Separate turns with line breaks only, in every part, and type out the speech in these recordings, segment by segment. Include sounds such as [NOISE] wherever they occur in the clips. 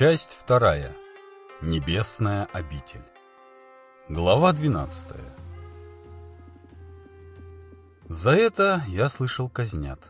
Часть вторая. Небесная обитель. Глава 12. За это я слышал казнят.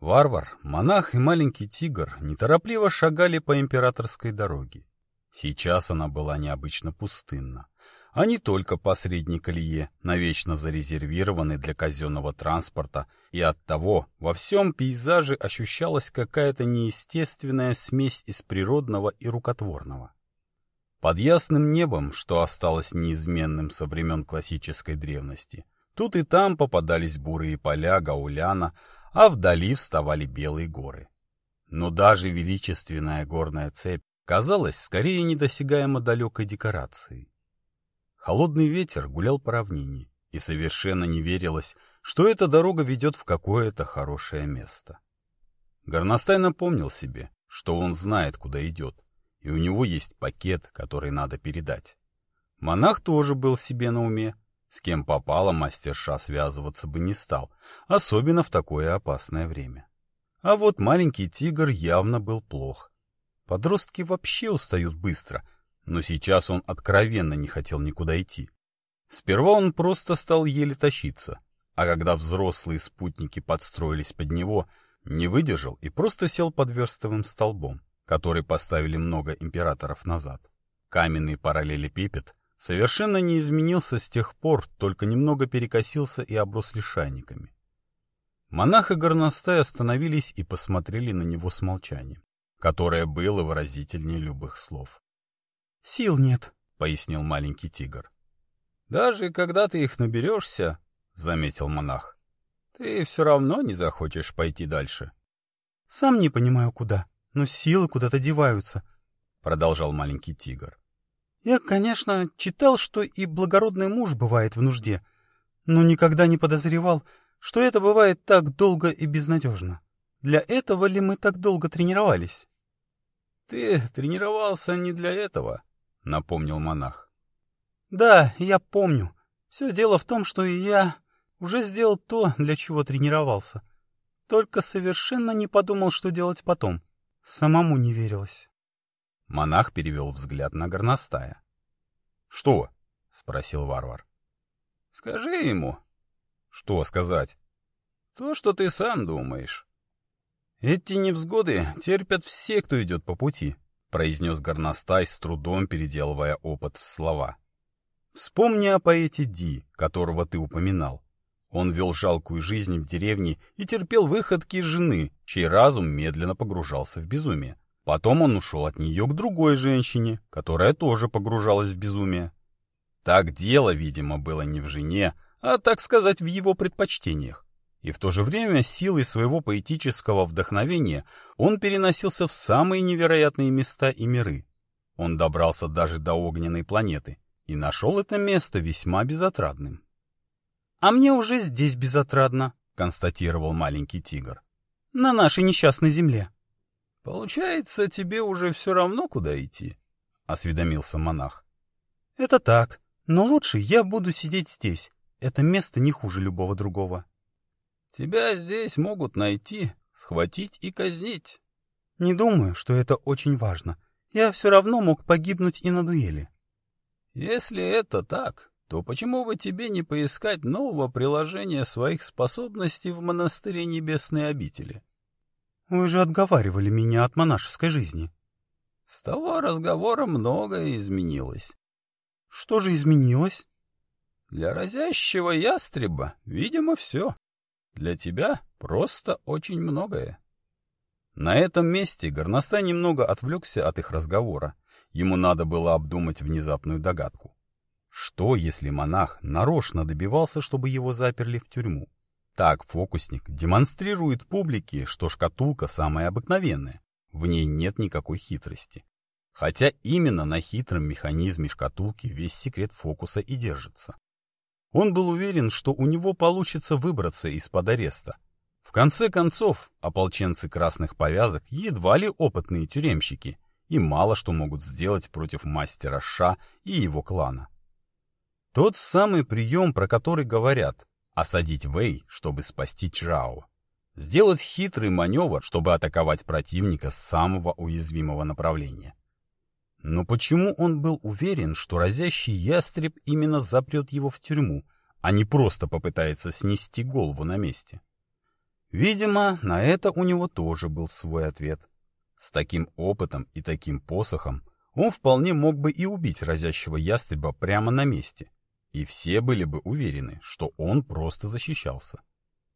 Варвар, монах и маленький тигр неторопливо шагали по императорской дороге. Сейчас она была необычно пустынна а не только по средней колее, навечно зарезервированной для казенного транспорта, и оттого во всем пейзаже ощущалась какая-то неестественная смесь из природного и рукотворного. Под ясным небом, что осталось неизменным со времен классической древности, тут и там попадались бурые поля Гауляна, а вдали вставали белые горы. Но даже величественная горная цепь казалась скорее недосягаемо далекой декорацией. Холодный ветер гулял по равнине, и совершенно не верилось, что эта дорога ведет в какое-то хорошее место. Горностай напомнил себе, что он знает, куда идет, и у него есть пакет, который надо передать. Монах тоже был себе на уме, с кем попало мастерша связываться бы не стал, особенно в такое опасное время. А вот маленький тигр явно был плох. Подростки вообще устают быстро — но сейчас он откровенно не хотел никуда идти. Сперва он просто стал еле тащиться, а когда взрослые спутники подстроились под него, не выдержал и просто сел под верстовым столбом, который поставили много императоров назад. Каменный параллелепипед совершенно не изменился с тех пор, только немного перекосился и оброс лишайниками. Монах и горностай остановились и посмотрели на него с молчанием, которое было выразительнее любых слов.
— Сил нет, —
пояснил маленький тигр. — Даже когда ты их наберешься, — заметил монах, — ты все равно не захочешь пойти дальше.
— Сам не понимаю, куда, но силы куда-то деваются, —
продолжал маленький тигр.
— Я, конечно, читал, что и благородный муж бывает в нужде, но никогда не подозревал, что это бывает так долго и безнадежно. Для этого ли мы так долго тренировались?
— Ты тренировался не для этого, — напомнил монах.
— Да, я помню. Все дело в том, что и я уже сделал то, для чего тренировался. Только совершенно не подумал, что делать потом. Самому не верилось.
Монах перевел взгляд на горностая. — Что? — спросил варвар. — Скажи ему. — Что сказать? — То, что ты сам думаешь. Эти невзгоды терпят все, кто идет по пути, — произнес горностай, с трудом переделывая опыт в слова. «Вспомни о поэте Ди, которого ты упоминал. Он вел жалкую жизнь в деревне и терпел выходки жены, чей разум медленно погружался в безумие. Потом он ушел от нее к другой женщине, которая тоже погружалась в безумие. Так дело, видимо, было не в жене, а, так сказать, в его предпочтениях. И в то же время силой своего поэтического вдохновения он переносился в самые невероятные места и миры. Он добрался даже до огненной планеты и нашел это место весьма безотрадным.
— А мне уже здесь безотрадно, — констатировал маленький тигр. — На нашей несчастной земле.
— Получается, тебе уже все равно, куда идти? — осведомился монах.
— Это так, но лучше я буду сидеть здесь. Это место не хуже любого другого.
Тебя здесь могут найти, схватить и казнить.
Не думаю, что это очень важно. Я все равно мог погибнуть и на дуэли.
Если это так, то почему бы тебе не поискать нового приложения своих способностей в монастыре Небесной обители?
Вы же отговаривали меня от монашеской жизни.
С того разговора многое изменилось.
Что же изменилось?
Для разящего ястреба, видимо, все. Для тебя просто очень многое. На этом месте горностай немного отвлекся от их разговора. Ему надо было обдумать внезапную догадку. Что, если монах нарочно добивался, чтобы его заперли в тюрьму? Так фокусник демонстрирует публике, что шкатулка самая обыкновенная, в ней нет никакой хитрости. Хотя именно на хитром механизме шкатулки весь секрет фокуса и держится. Он был уверен, что у него получится выбраться из-под ареста. В конце концов, ополченцы красных повязок едва ли опытные тюремщики и мало что могут сделать против мастера Ша и его клана. Тот самый прием, про который говорят, осадить Вэй, чтобы спасти Чжао. сделать хитрый маневр, чтобы атаковать противника с самого уязвимого направления. Но почему он был уверен, что разящий ястреб именно запрет его в тюрьму, а не просто попытается снести голову на месте? Видимо, на это у него тоже был свой ответ. С таким опытом и таким посохом он вполне мог бы и убить разящего ястреба прямо на месте, и все были бы уверены, что он просто защищался.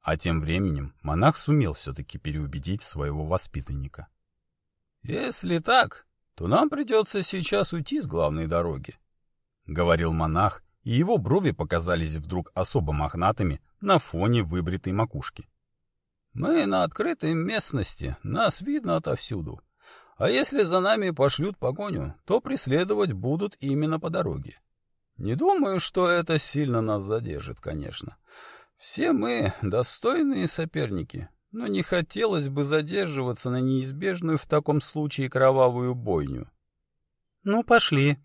А тем временем монах сумел все-таки переубедить своего воспитанника. «Если так, то нам придется сейчас уйти с главной дороги», — говорил монах, и его брови показались вдруг особо мохнатыми на фоне выбритой макушки. «Мы на открытой местности, нас видно отовсюду. А если за нами пошлют погоню, то преследовать будут именно по дороге. Не думаю, что это сильно нас задержит, конечно. Все мы достойные соперники, но не хотелось бы задерживаться на неизбежную в таком случае кровавую бойню.
— Ну, пошли.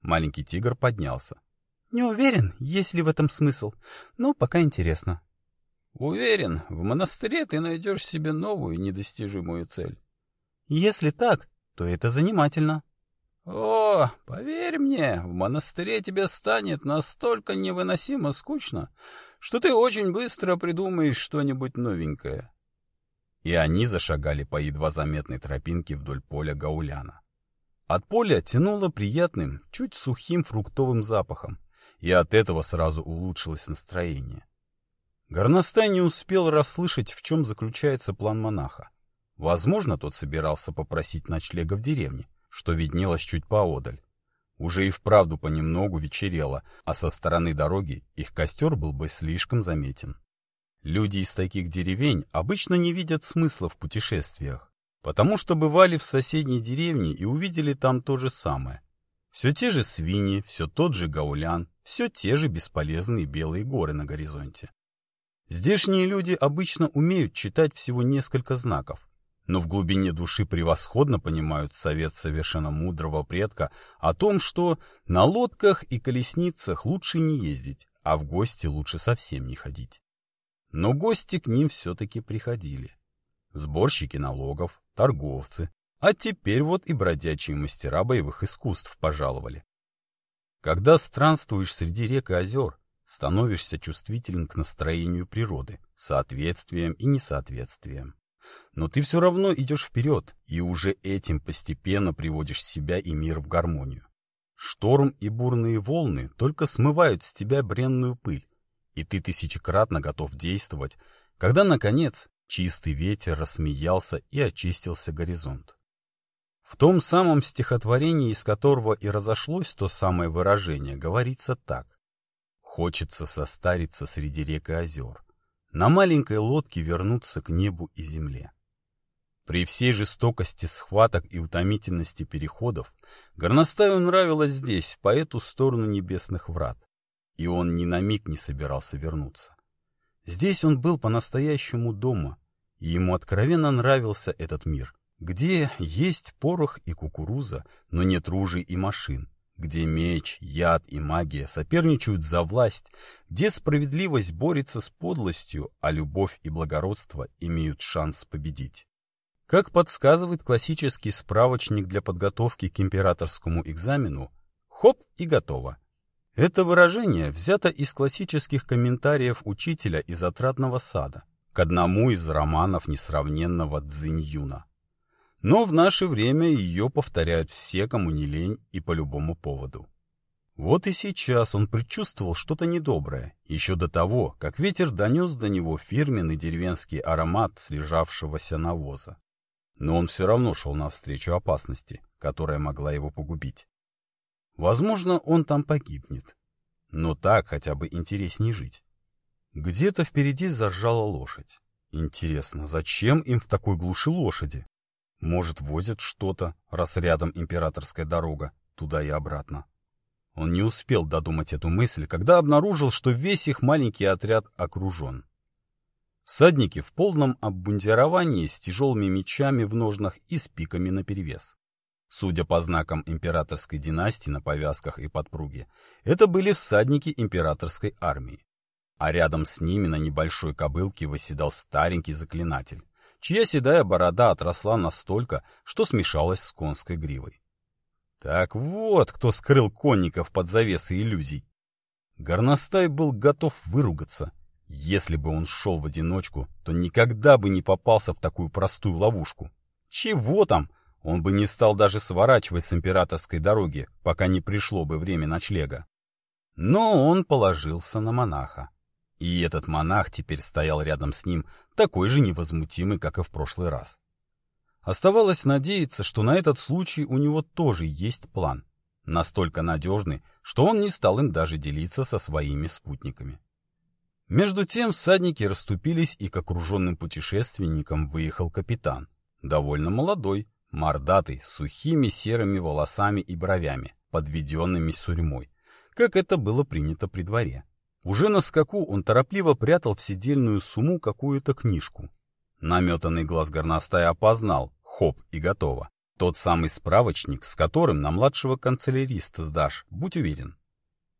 Маленький тигр поднялся.
— Не уверен, есть ли в этом смысл, но пока интересно.
— Уверен, в монастыре ты найдешь себе новую недостижимую цель.
— Если так, то это занимательно.
— О, поверь мне, в монастыре тебе станет настолько невыносимо скучно, что ты очень быстро придумаешь что-нибудь новенькое. И они зашагали по едва заметной тропинке вдоль поля гауляна. От поля тянуло приятным, чуть сухим фруктовым запахом, и от этого сразу улучшилось настроение. Горностай не успел расслышать, в чем заключается план монаха. Возможно, тот собирался попросить ночлега в деревне, что виднелось чуть поодаль. Уже и вправду понемногу вечерело, а со стороны дороги их костер был бы слишком заметен. Люди из таких деревень обычно не видят смысла в путешествиях, потому что бывали в соседней деревне и увидели там то же самое. Все те же свиньи, все тот же гаулян, все те же бесполезные белые горы на горизонте. Здешние люди обычно умеют читать всего несколько знаков, но в глубине души превосходно понимают совет совершенно мудрого предка о том, что на лодках и колесницах лучше не ездить, а в гости лучше совсем не ходить. Но гости к ним все-таки приходили. Сборщики налогов, торговцы, а теперь вот и бродячие мастера боевых искусств пожаловали. Когда странствуешь среди рек и озер, становишься чувствителен к настроению природы, соответствием и несоответствием. Но ты все равно идешь вперед, и уже этим постепенно приводишь себя и мир в гармонию. Шторм и бурные волны только смывают с тебя бренную пыль, и ты тысячекратно готов действовать, когда, наконец, чистый ветер рассмеялся и очистился горизонт. В том самом стихотворении, из которого и разошлось то самое выражение, говорится так. Хочется состариться среди рек и озер, на маленькой лодке вернуться к небу и земле. При всей жестокости схваток и утомительности переходов Горностаю нравилось здесь, по эту сторону небесных врат, и он ни на миг не собирался вернуться. Здесь он был по-настоящему дома, и ему откровенно нравился этот мир, где есть порох и кукуруза, но нет ружей и машин, где меч, яд и магия соперничают за власть, где справедливость борется с подлостью, а любовь и благородство имеют шанс победить. Как подсказывает классический справочник для подготовки к императорскому экзамену, хоп и готово. Это выражение взято из классических комментариев учителя из «Отрадного сада» к одному из романов несравненного Цзинь-Юна. Но в наше время ее повторяют все, кому не лень и по любому поводу. Вот и сейчас он предчувствовал что-то недоброе, еще до того, как ветер донес до него фирменный деревенский аромат слежавшегося навоза. Но он все равно шел навстречу опасности, которая могла его погубить. Возможно, он там погибнет. Но так хотя бы интереснее жить. Где-то впереди заржала лошадь. Интересно, зачем им в такой глуши лошади? Может, возят что-то, раз рядом императорская дорога, туда и обратно. Он не успел додумать эту мысль, когда обнаружил, что весь их маленький отряд окружен. Всадники в полном обмундировании с тяжелыми мечами в ножнах и с пиками наперевес. Судя по знакам императорской династии на повязках и подпруге, это были всадники императорской армии. а рядом с ними на небольшой кобылке восседал старенький заклинатель, чья седая борода отросла настолько, что смешалась с конской гривой. Так вот, кто скрыл конников под завесой иллюзий. Горностай был готов выругаться. Если бы он шел в одиночку, то никогда бы не попался в такую простую ловушку. Чего там? Он бы не стал даже сворачивать с императорской дороги, пока не пришло бы время ночлега. Но он положился на монаха. И этот монах теперь стоял рядом с ним, такой же невозмутимый, как и в прошлый раз. Оставалось надеяться, что на этот случай у него тоже есть план. Настолько надежный, что он не стал им даже делиться со своими спутниками. Между тем всадники расступились, и к окруженным путешественникам выехал капитан. Довольно молодой, мордатый, с сухими серыми волосами и бровями, подведенными сурьмой, как это было принято при дворе. Уже на скаку он торопливо прятал в сидельную сумму какую-то книжку. Наметанный глаз горностая опознал, хоп и готово. Тот самый справочник, с которым на младшего канцеляриста сдашь, будь уверен.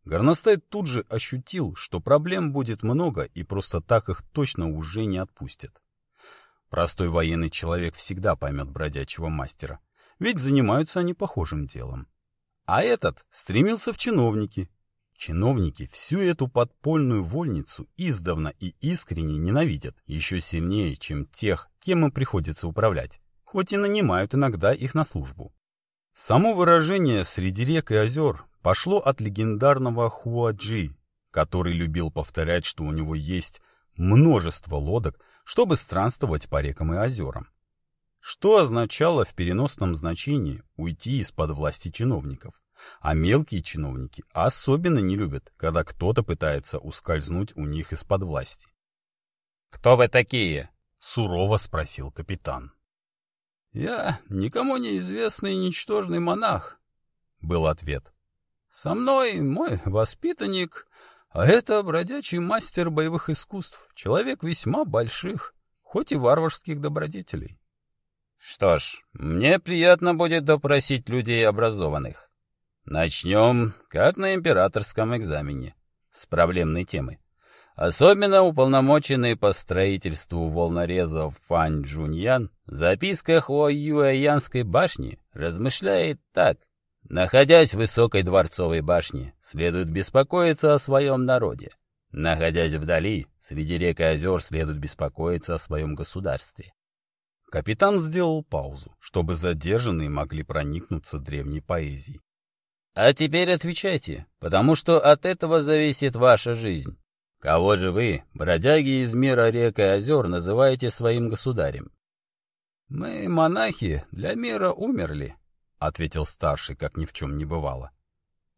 Горностай тут же ощутил, что проблем будет много и просто так их точно уже не отпустят. Простой военный человек всегда поймет бродячего мастера, ведь занимаются они похожим делом. А этот стремился в чиновники. Чиновники всю эту подпольную вольницу издавна и искренне ненавидят, еще сильнее, чем тех, кем им приходится управлять хоть и нанимают иногда их на службу. Само выражение «среди рек и озер» пошло от легендарного Хуаджи, который любил повторять, что у него есть множество лодок, чтобы странствовать по рекам и озерам. Что означало в переносном значении уйти из-под власти чиновников. А мелкие чиновники особенно не любят, когда кто-то пытается ускользнуть у них из-под власти.
«Кто вы такие?»
— сурово спросил капитан.
«Я никому неизвестный ничтожный монах», — был ответ. «Со мной мой воспитанник, а это бродячий мастер боевых искусств, человек весьма больших, хоть и варварских добродетелей».
«Что ж, мне приятно будет допросить людей образованных. Начнем, как на императорском экзамене, с проблемной темы. Особенно уполномоченный по строительству волнорезов Фань Джуньян в записках о Юэянской башне размышляет так. Находясь в высокой дворцовой башне, следует беспокоиться о своем народе. Находясь вдали, среди рек и озер, следует беспокоиться о своем государстве.
Капитан сделал паузу, чтобы задержанные могли проникнуться древней поэзией.
А теперь отвечайте, потому что от этого зависит ваша жизнь. Кого же вы, бродяги из мира рек и озер, называете своим государем?
Мы, монахи, для мира умерли, — ответил старший, как ни в чем не бывало.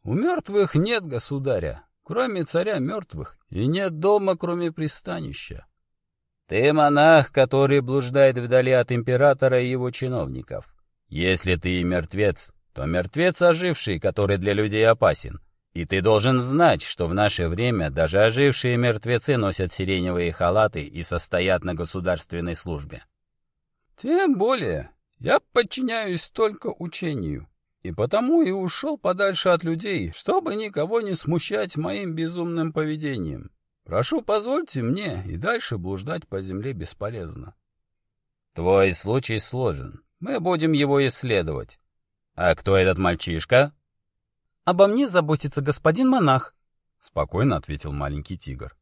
У мертвых нет государя, кроме царя мертвых, и нет дома, кроме пристанища.
Ты монах, который блуждает вдали от императора и его чиновников. Если ты и мертвец, то мертвец оживший, который для людей опасен. И ты должен знать, что в наше время даже ожившие мертвецы носят сиреневые халаты и состоят на государственной службе.
Тем более, я подчиняюсь только учению, и потому и ушел подальше от людей, чтобы никого не смущать моим безумным поведением. Прошу, позвольте мне и дальше блуждать по земле бесполезно.
Твой случай сложен. Мы будем его исследовать. А кто этот мальчишка?
«Обо мне заботится господин монах», — спокойно ответил маленький тигр.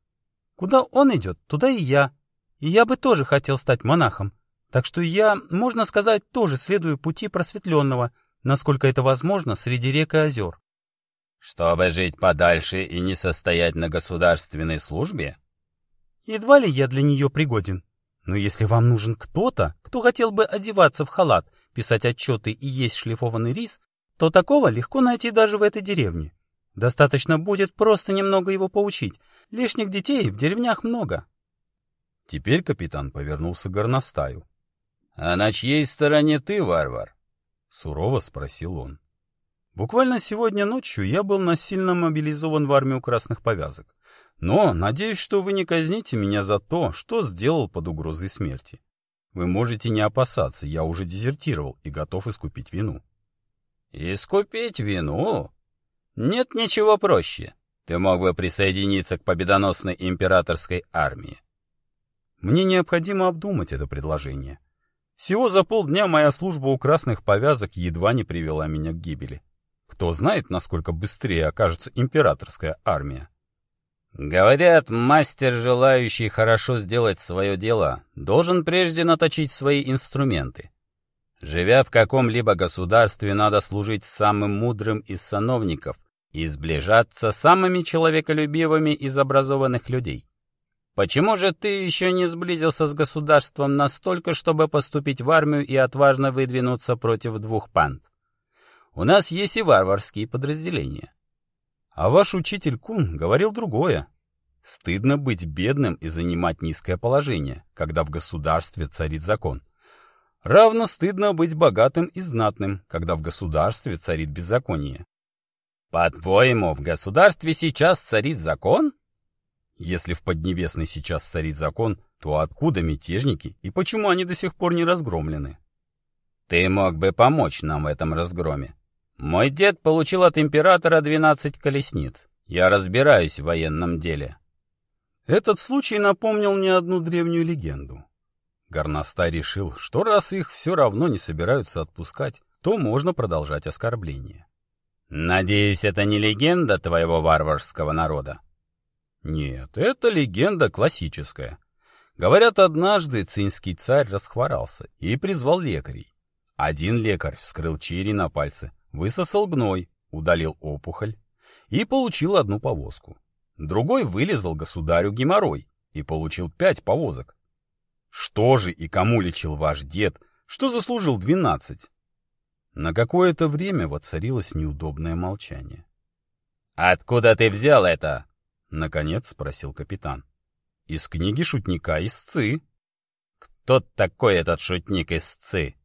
«Куда он идет, туда и я. И я бы тоже хотел стать монахом. Так что я, можно сказать, тоже следую пути просветленного, насколько это возможно, среди рек и озер».
«Чтобы жить подальше и не состоять на государственной службе?»
«Едва ли я для нее пригоден. Но если вам нужен кто-то, кто хотел бы одеваться в халат, писать отчеты и есть шлифованный рис, то такого легко найти даже в этой деревне. Достаточно будет просто немного его поучить. Лишних детей в деревнях много.
Теперь капитан повернулся к горностаю.
— А на чьей стороне ты, варвар?
— сурово спросил он. Буквально сегодня ночью я был насильно мобилизован в армию красных повязок. Но надеюсь, что вы не казните меня за то, что сделал под угрозой смерти. Вы можете не опасаться, я уже дезертировал и готов искупить вину.
Искупить вину? Нет ничего проще. Ты мог бы присоединиться к победоносной императорской армии.
Мне необходимо обдумать это предложение. Всего за полдня моя служба у красных повязок едва не привела меня к гибели. Кто знает, насколько быстрее окажется императорская армия.
Говорят, мастер, желающий хорошо сделать свое дело, должен прежде наточить свои инструменты. Живя в каком-либо государстве, надо служить самым мудрым из сановников и сближаться с самыми человеколюбивыми из образованных людей. Почему же ты еще не сблизился с государством настолько, чтобы поступить в армию и отважно выдвинуться против двух панд? У нас есть и варварские подразделения.
А ваш учитель Кун говорил другое. Стыдно быть бедным и занимать низкое положение, когда в государстве царит закон. Равно стыдно быть богатым и знатным, когда в государстве царит беззаконие.
По-твоему, в государстве сейчас царит закон?
Если в Поднебесной сейчас царит закон, то откуда мятежники и почему они до сих пор не разгромлены?
Ты мог бы помочь нам в этом разгроме. Мой дед получил от императора 12 колесниц. Я разбираюсь в военном деле.
Этот случай напомнил мне одну древнюю легенду. Горностай решил, что раз их все равно не собираются отпускать, то можно продолжать оскорбление.
«Надеюсь, это не легенда твоего варварского народа?»
«Нет, это легенда классическая. Говорят, однажды цинский царь расхворался и призвал лекарей. Один лекарь вскрыл чири на пальце, высосал гной, удалил опухоль и получил одну повозку. Другой вылезал государю геморрой и получил пять повозок. Что же и кому лечил ваш дед, что заслужил двенадцать? На какое-то время воцарилось неудобное молчание.
«Откуда ты взял это?»
— наконец спросил капитан. «Из книги шутника Исцы».
«Кто такой этот шутник Исцы?»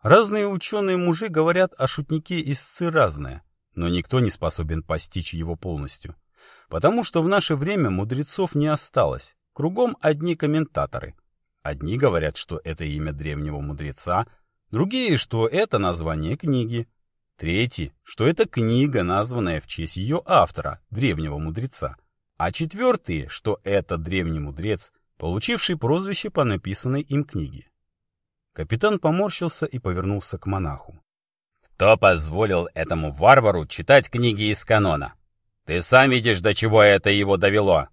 Разные ученые-мужи говорят о шутнике Исцы разное, но никто не способен постичь его полностью. Потому что в наше время мудрецов не осталось, кругом одни комментаторы — Одни говорят, что это имя древнего мудреца, другие, что это название книги, третьи, что это книга, названная в честь ее автора, древнего мудреца, а четвертые, что это древний мудрец, получивший прозвище по написанной им книге. Капитан поморщился и повернулся к монаху.
«Кто позволил этому варвару читать книги из канона? Ты сам видишь, до чего это его довело!»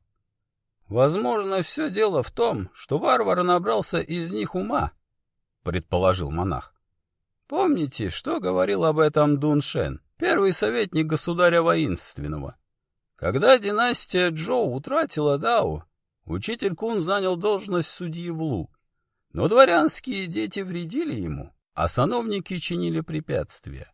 Возможно, все дело в том, что варвар набрался из них ума, — предположил монах. Помните, что говорил об этом Дун Шен, первый советник государя воинственного? Когда династия Джоу утратила Дау, учитель Кун занял должность судьи в Лу. Но дворянские дети вредили ему, а сановники чинили препятствия.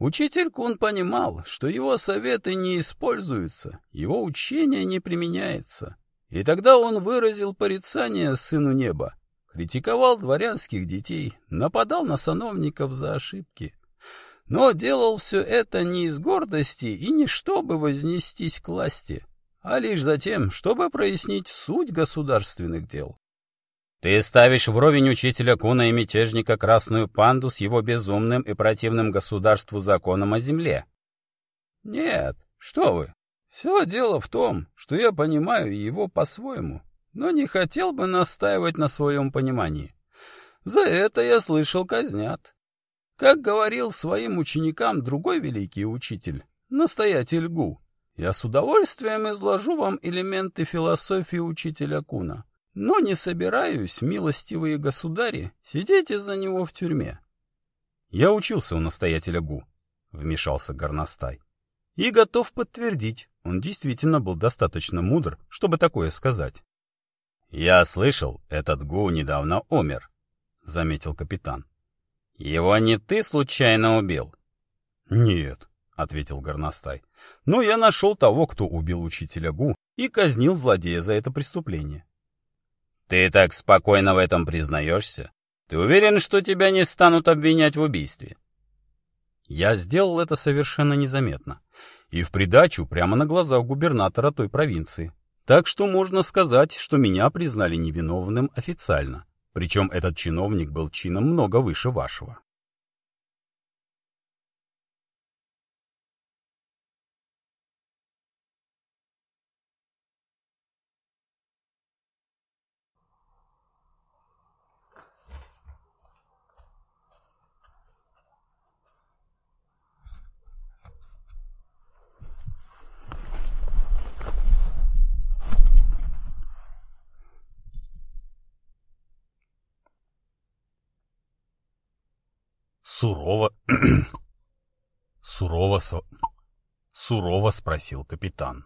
Учитель Кун понимал, что его советы не используются, его учение не применяется. И тогда он выразил порицание сыну неба, критиковал дворянских детей, нападал на сановников за ошибки. Но делал все это не из гордости и не чтобы вознестись к власти, а лишь за тем, чтобы прояснить суть государственных дел.
Ты ставишь вровень учителя Куна и мятежника Красную Панду с его безумным и противным государству законом о земле.
Нет, что вы, все дело в том, что я понимаю его по-своему, но не хотел бы настаивать на своем понимании. За это я слышал казнят. Как говорил своим ученикам другой великий учитель, настоятель Гу, я с удовольствием изложу вам элементы философии учителя Куна, но не собираюсь, милостивые государи, сидеть из-за него в тюрьме.
Я учился у настоятеля Гу, — вмешался Горностай, — и готов подтвердить, он действительно был достаточно мудр, чтобы такое сказать.
«Я слышал, этот Гу недавно умер», — заметил капитан. «Его не ты случайно убил?»
«Нет», — ответил Горностай. «Но я нашел того, кто убил учителя Гу и казнил злодея за это преступление».
«Ты так спокойно в этом признаешься? Ты уверен, что тебя не станут обвинять в убийстве?»
Я сделал это совершенно незаметно и в придачу прямо на глазах губернатора той провинции. Так что можно сказать, что меня признали невиновным официально. Причем этот чиновник был чином много выше вашего. Сурово... [CLEARS THROAT] Сурово... Сурово спросил капитан.